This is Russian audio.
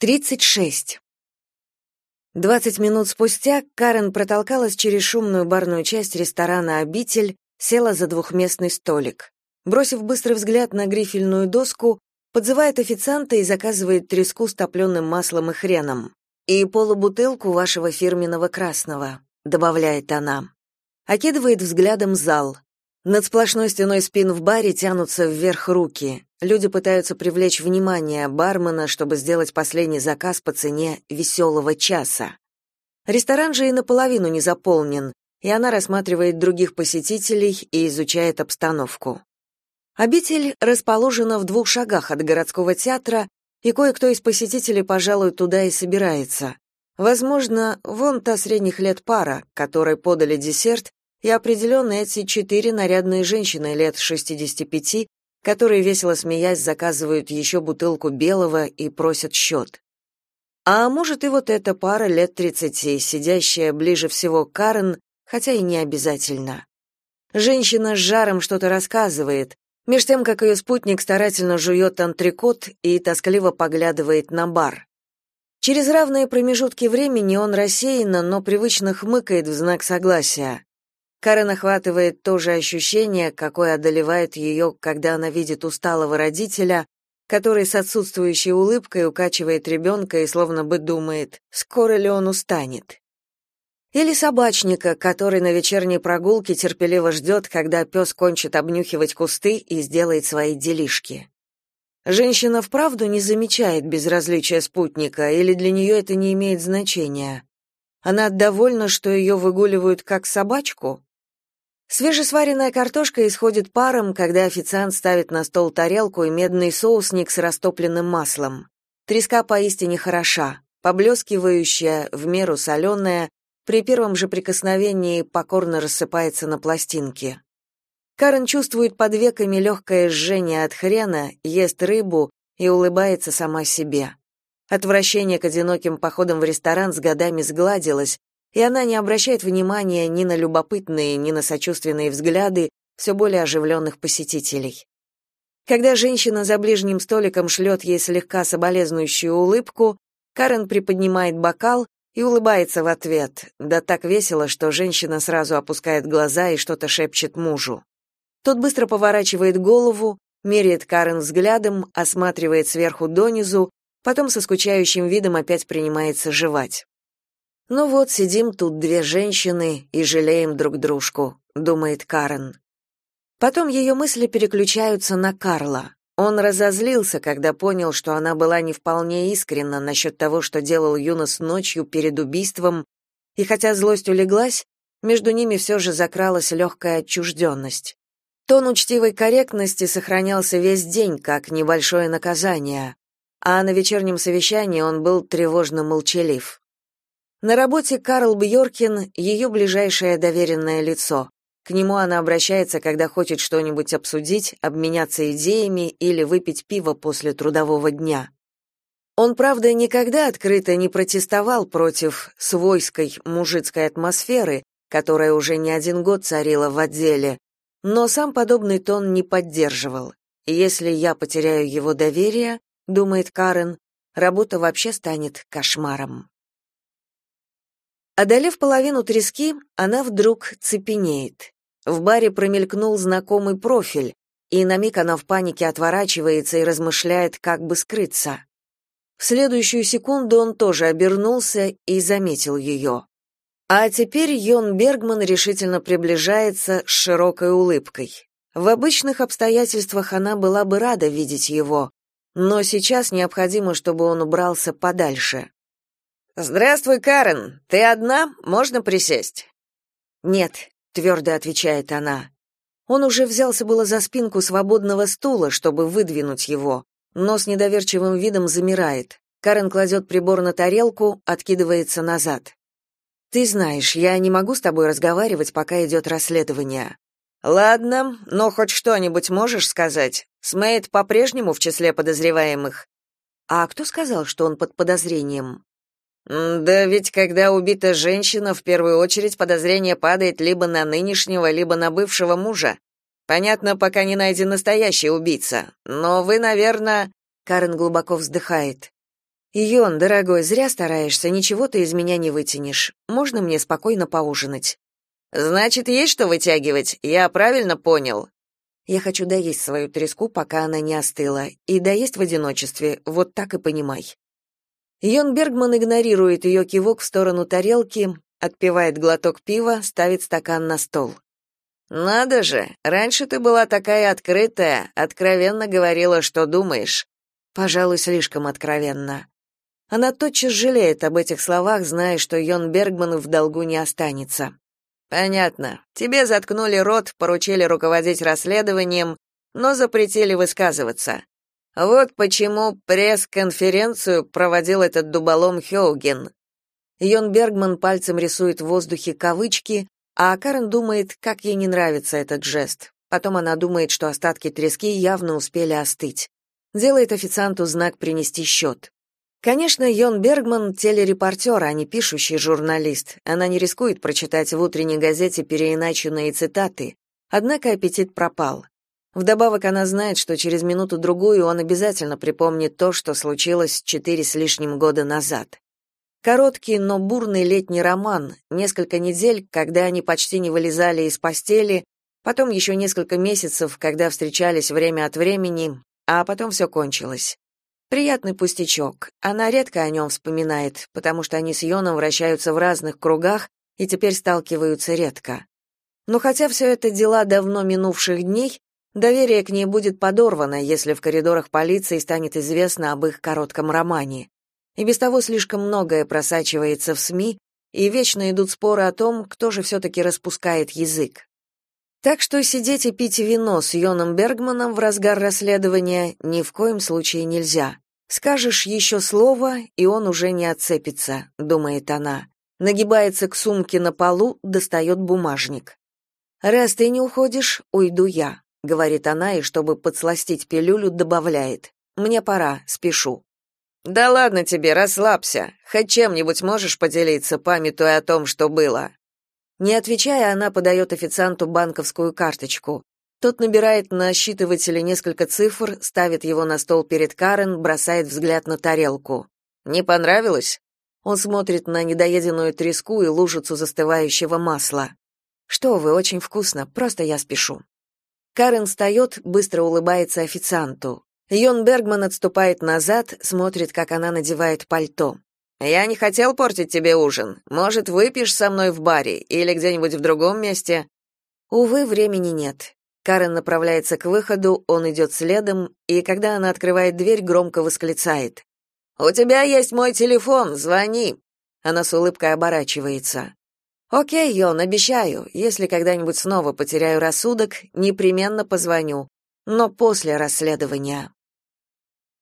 36. Двадцать минут спустя Карен протолкалась через шумную барную часть ресторана «Обитель», села за двухместный столик. Бросив быстрый взгляд на грифельную доску, подзывает официанта и заказывает треску с топленым маслом и хреном. «И полубутылку вашего фирменного красного», — добавляет она. Окидывает взглядом зал. Над сплошной стеной спин в баре тянутся вверх руки. Люди пытаются привлечь внимание бармена, чтобы сделать последний заказ по цене веселого часа. Ресторан же и наполовину не заполнен, и она рассматривает других посетителей и изучает обстановку. Обитель расположена в двух шагах от городского театра, и кое-кто из посетителей, пожалуй, туда и собирается. Возможно, вон та средних лет пара, которой подали десерт, и определенно эти четыре нарядные женщины лет 65, которые, весело смеясь, заказывают еще бутылку белого и просят счет. А может и вот эта пара лет тридцати, сидящая ближе всего к Карен, хотя и не обязательно. Женщина с жаром что-то рассказывает, меж тем, как ее спутник старательно жует антрикот и тоскливо поглядывает на бар. Через равные промежутки времени он рассеянно, но привычно хмыкает в знак согласия. Карен охватывает то же ощущение, какое одолевает ее, когда она видит усталого родителя, который с отсутствующей улыбкой укачивает ребенка и словно бы думает, скоро ли он устанет. Или собачника, который на вечерней прогулке терпеливо ждет, когда пес кончит обнюхивать кусты и сделает свои делишки. Женщина вправду не замечает безразличия спутника, или для нее это не имеет значения. Она довольна, что ее выгуливают как собачку? Свежесваренная картошка исходит паром, когда официант ставит на стол тарелку и медный соусник с растопленным маслом. Треска поистине хороша, поблескивающая, в меру соленая, при первом же прикосновении покорно рассыпается на пластинке. Карен чувствует под веками легкое жжение от хрена, ест рыбу и улыбается сама себе. Отвращение к одиноким походам в ресторан с годами сгладилось, и она не обращает внимания ни на любопытные, ни на сочувственные взгляды все более оживленных посетителей. Когда женщина за ближним столиком шлет ей слегка соболезнующую улыбку, Карен приподнимает бокал и улыбается в ответ, да так весело, что женщина сразу опускает глаза и что-то шепчет мужу. Тот быстро поворачивает голову, меряет Карен взглядом, осматривает сверху донизу, потом со скучающим видом опять принимается жевать. Ну вот, сидим тут две женщины и жалеем друг дружку, думает Карен. Потом ее мысли переключаются на Карла. Он разозлился, когда понял, что она была не вполне искренна насчет того, что делал Юнос ночью перед убийством, и хотя злость улеглась, между ними все же закралась легкая отчужденность. Тон учтивой корректности сохранялся весь день, как небольшое наказание, а на вечернем совещании он был тревожно молчалив. На работе Карл Бьоркин — ее ближайшее доверенное лицо. К нему она обращается, когда хочет что-нибудь обсудить, обменяться идеями или выпить пиво после трудового дня. Он, правда, никогда открыто не протестовал против свойской мужицкой атмосферы, которая уже не один год царила в отделе, но сам подобный тон не поддерживал. если я потеряю его доверие, думает Карен, работа вообще станет кошмаром. Одолев половину трески, она вдруг цепенеет. В баре промелькнул знакомый профиль, и на миг она в панике отворачивается и размышляет, как бы скрыться. В следующую секунду он тоже обернулся и заметил ее. А теперь Йон Бергман решительно приближается с широкой улыбкой. В обычных обстоятельствах она была бы рада видеть его, но сейчас необходимо, чтобы он убрался подальше. Здравствуй, Карен. Ты одна? Можно присесть? Нет, твердо отвечает она. Он уже взялся было за спинку свободного стула, чтобы выдвинуть его, но с недоверчивым видом замирает. Карен кладет прибор на тарелку, откидывается назад. Ты знаешь, я не могу с тобой разговаривать, пока идет расследование. Ладно, но хоть что-нибудь можешь сказать? Смейт по-прежнему в числе подозреваемых. А кто сказал, что он под подозрением? Да ведь когда убита женщина, в первую очередь подозрение падает либо на нынешнего, либо на бывшего мужа. Понятно, пока не найден настоящий убийца. Но вы, наверное, Карен глубоко вздыхает. Йон, дорогой, зря стараешься, ничего ты из меня не вытянешь. Можно мне спокойно поужинать? Значит, есть что вытягивать. Я правильно понял. Я хочу доесть свою треску, пока она не остыла, и доесть в одиночестве, вот так и понимай. Йон Бергман игнорирует ее кивок в сторону тарелки, отпивает глоток пива, ставит стакан на стол. Надо же, раньше ты была такая открытая, откровенно говорила, что думаешь. Пожалуй, слишком откровенно. Она тотчас жалеет об этих словах, зная, что Йон Бергман в долгу не останется. Понятно. Тебе заткнули рот, поручили руководить расследованием, но запретили высказываться. Вот почему пресс-конференцию проводил этот дуболом Хёуген. Йон Бергман пальцем рисует в воздухе кавычки, а Карен думает, как ей не нравится этот жест. Потом она думает, что остатки трески явно успели остыть. Делает официанту знак принести счет. Конечно, Йон Бергман — телерепортер, а не пишущий журналист. Она не рискует прочитать в утренней газете переиначенные цитаты. Однако аппетит пропал. Вдобавок она знает, что через минуту-другую он обязательно припомнит то, что случилось четыре с лишним года назад. Короткий, но бурный летний роман, несколько недель, когда они почти не вылезали из постели, потом еще несколько месяцев, когда встречались время от времени, а потом все кончилось. Приятный пустячок. Она редко о нем вспоминает, потому что они с Йоном вращаются в разных кругах и теперь сталкиваются редко. Но хотя все это дела давно минувших дней, доверие к ней будет подорвано, если в коридорах полиции станет известно об их коротком романе. И без того слишком многое просачивается в СМИ, и вечно идут споры о том, кто же все-таки распускает язык. Так что сидеть и пить вино с Йоном Бергманом в разгар расследования ни в коем случае нельзя. Скажешь еще слово, и он уже не отцепится, думает она. Нагибается к сумке на полу, достает бумажник. Раз ты не уходишь, уйду я, говорит она и чтобы подсластить пилюлю, добавляет: мне пора, спешу. Да ладно тебе, расслабься. Хоть чем-нибудь можешь поделиться, памятуя о том, что было. Не отвечая, она подает официанту банковскую карточку. Тот набирает на считывателе несколько цифр, ставит его на стол перед Карен, бросает взгляд на тарелку. «Не понравилось?» Он смотрит на недоеденную треску и лужицу застывающего масла. «Что вы, очень вкусно, просто я спешу». Карен встает, быстро улыбается официанту. Йон Бергман отступает назад, смотрит, как она надевает пальто. Я не хотел портить тебе ужин. Может, выпьешь со мной в баре или где-нибудь в другом месте? Увы, времени нет. Карен направляется к выходу, он идет следом, и когда она открывает дверь, громко восклицает: "У тебя есть мой телефон, звони". Она с улыбкой оборачивается. "О'кей, Йон, обещаю, если когда-нибудь снова потеряю рассудок, непременно позвоню, но после расследования".